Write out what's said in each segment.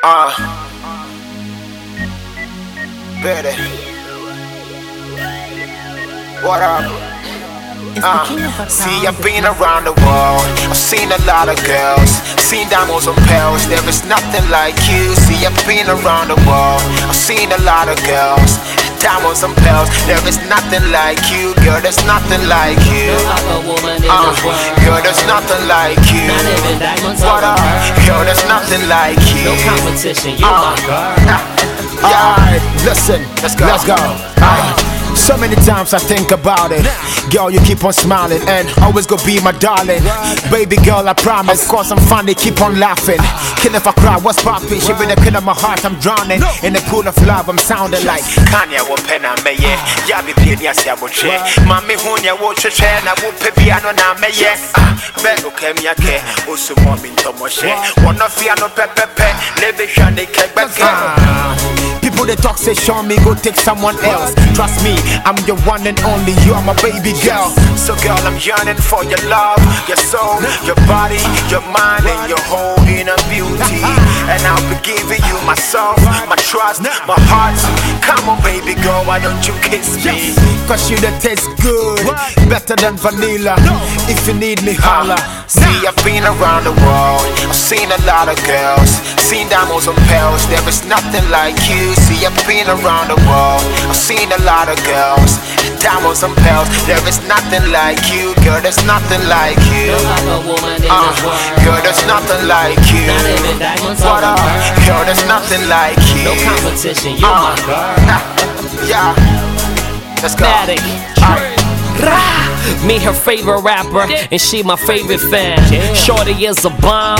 Uh, Betty. What up? Uh, see, I've been around the world. I've seen a lot of girls, seen diamonds on pearls. There is nothing like you. See, I've been around the world. I've seen a lot of girls, diamonds and pearls. There is nothing like you, girl. There's nothing like you. No other woman in Uh, the world. girl, there's nothing like you. Not even diamonds What on up? Girl, there's nothing like you. No competition, you Uh, my girl. Yeah. Alright, listen, Let's go. Let's go. Alright. So many times I think about it. Girl, you keep on smiling and always gonna be my darling. Baby girl, I promise. Of course, I'm funny, keep on laughing. Kill if I cry, what's poppin'? She been the kill of my heart, I'm drowning. In the pool of love, I'm sounding like. Kanye wo pɛ na mɛyɛ ya bi pie ni ase abotire maame hu nea wo hwehwɛ na wo pɛ bia no na mɛyɛ Ah, bɛ okɛ mi akɛ osu mɔ mi ntɔmɔhyɛ wɔnɔ fia no pɛpɛpɛ ne bi hwɛ ne kɛgbɛkɛ. Ah. People they talk say show me go take someone else. Trust me, I'm your one and only. You are my baby girl. So girl, I'm yearning for your love, your soul, your body, your mind, and your whole inner beauty. And I'll be giving you myself, my trust, my heart. Come on, baby girl, why don't you kiss me? Cause you that taste good, better than vanilla. If you need me, holla. Uh, see, I've been around the world. I've seen a lot of girls, seen diamonds and pearls. There is nothing like you. See, I've been around the world. I've seen a lot of girls, diamonds and pearls. There is nothing like you, girl. There's nothing like you. No other woman in Uh, the world. girl, there's nothing like you. Not even diamonds What on up? her. Girl, there's nothing like you. No competition, you Uh, my girl. yeah. Let's go. Matic. Me her favorite rapper, and she my favorite fan. Shorty is a bomb,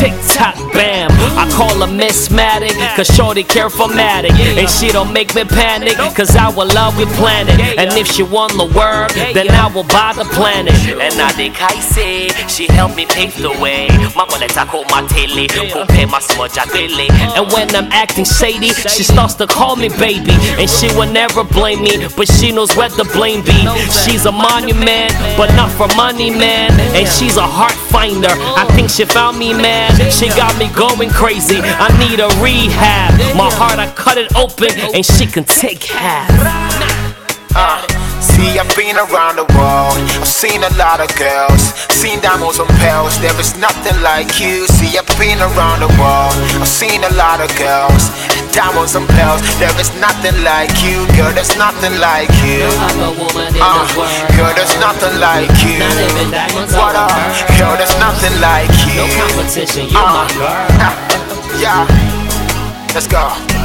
tick tock bam. I call her Miss Matic, cause Shorty care for Matic. And she don't make me panic, cause I will love we planet. And if she won the world, then I will buy the planet. And I think I say, she helped me pave the way. Mama let I call my tele, pay my smudge And when I'm acting shady, she starts to call me baby. And she will never blame me, but she knows where the blame be. She's a monument, but not for money, man. And she's a heart finder. I think she found me, man. She got me going crazy. I need a rehab. My heart, I cut it open, and she can take half. Uh, see, I've been around the world. I've seen a lot of girls, seen diamonds and pearls. There is nothing like you. See, I've been around the world. I've seen a lot of girls, diamonds and pearls. There is nothing like you, girl. There's nothing like you. No woman in Uh, the world. girl, there's nothing like you. Not even diamonds What on up? Girl, there's nothing like you. No competition, you Uh, my girl. Yeah. Let's go.